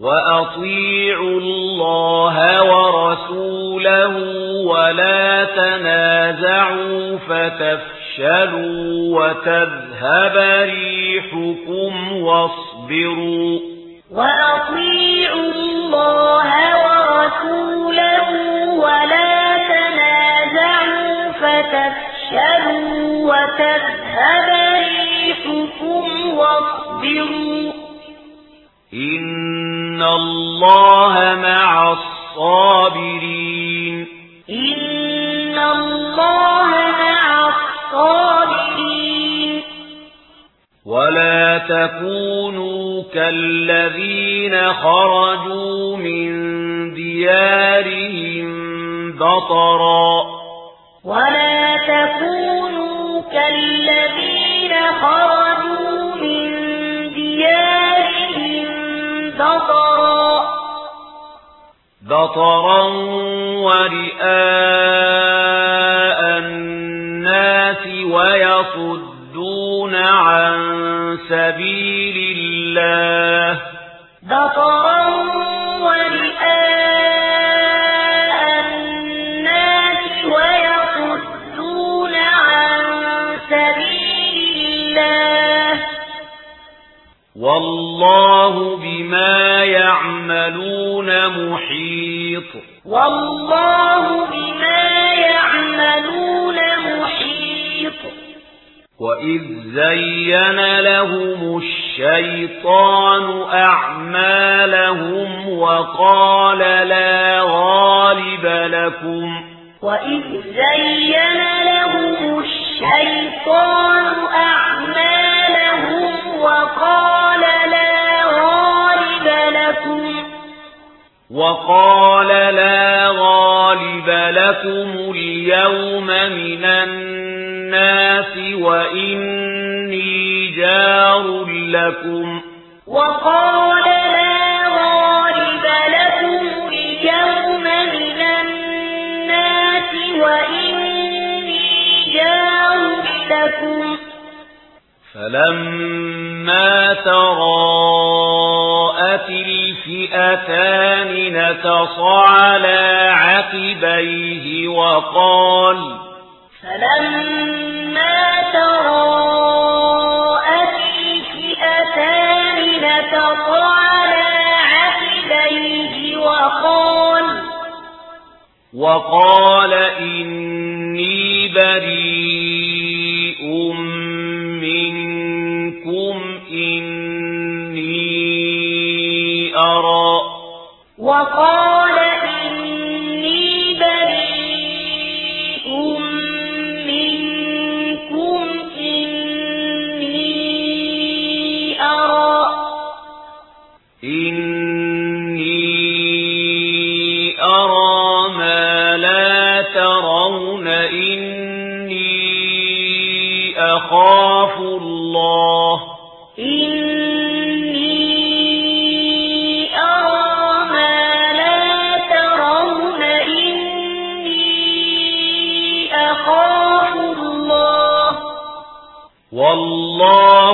وَأَطِيعُوا اللَّهَ وَرَسُولَهُ وَلَا تَنَازَعُوا فَتَفْشَلُوا وَتَذْهَبَ رِيحُكُمْ وَاصْبِرُوا وَأَطِيعُوا اللَّهَ وَرَسُولَهُ وَلَا تَنَازَعُوا فَتَفْشَلُوا وَتَذْهَبَ رِيحُكُمْ وَاصْبِرُوا إِنَّ إن الله مع الصابرين إن الله مع الصابرين ولا تكونوا كالذين خرجوا من ديارهم بطرا ولا تكونوا كالذين خرجوا من ديارهم بطرا بطرا ورئاء الناس ويصدون عن سبيل الله يَعْمَلُونَ مُحِيطٌ. وَاللَّهُ بِمَا يَعْمَلُونَ مُحِيطٌ. وَإِذْ زَيَّنَ لَهُمُ الشَّيْطَانُ أَعْمَالَهُمْ وَقَالَ لَا غَالِبَ لَكُمْ وَإِذْ زَيَّنَ لَهُمُ الشَّيْطَانُ أَعْمَالَهُمْ وَقَالَ وقال لا غالب لكم اليوم من الناس وإني جار لكم. وقال لا غالب لكم اليوم من الناس وإني جار لكم. فلما تراءت اليوم فئتان نتصع على عقبيه وقال فلما تراءت عقبيه وقال إني بريد آ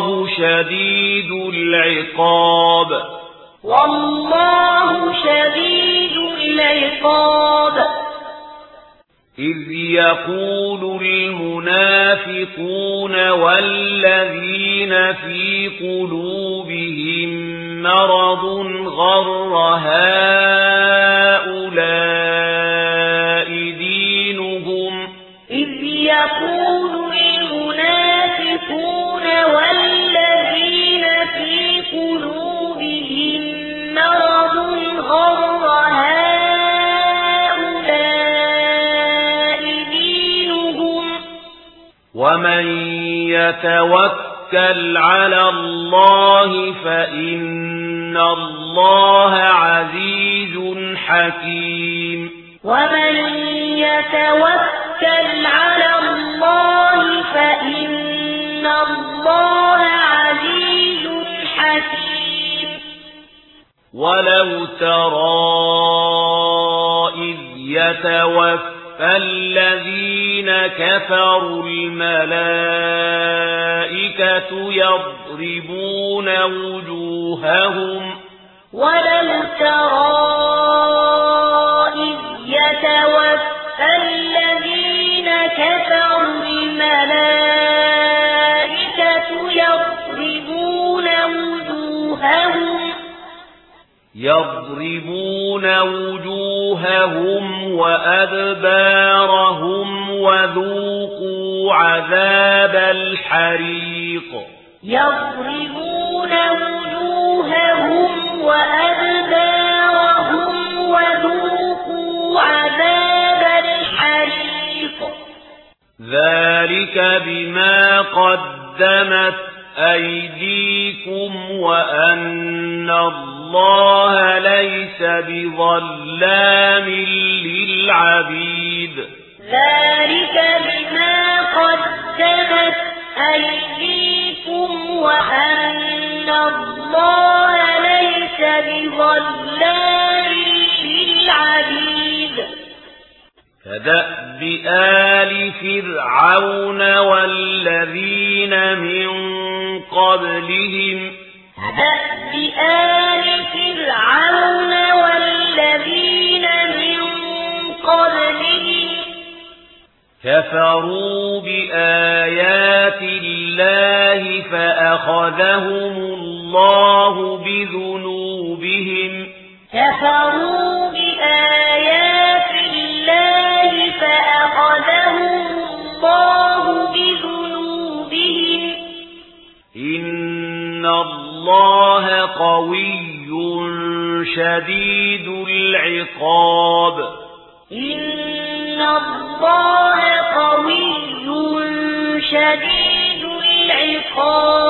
والله شديد العقاب. والله شديد العقاب. إذ يقول المنافقون والذين في قلوبهم مرض غر هذا ومن يتوكل على الله فإن الله عزيز حكيم ومن يتوكل على الله فإن الله عزيز حكيم ولو ترى إذ يتوكل فالذين كفروا الملائكة يضربون وجوههم ولم ترى إذ يتوفى الذين كفروا الملائكة يضربون وجوههم يضربون وجوههم وأدبارهم وذوقوا عذاب الحريق. يضربون وجوههم وأدبارهم وذوقوا عذاب الحريق. ذلك بما قدمت أيديكم وأن الله ليس بظلام للعبيد ذلك بما قدمت أيديكم وأن الله ليس بظلام للعبيد فدأ بآل فرعون والذين من قبلهم فبأ فرعون والذين من قبلهم كفروا بآيات الله فأخذهم الله بذنوبهم كفروا شديد العقاب. إن الله قوي شديد العقاب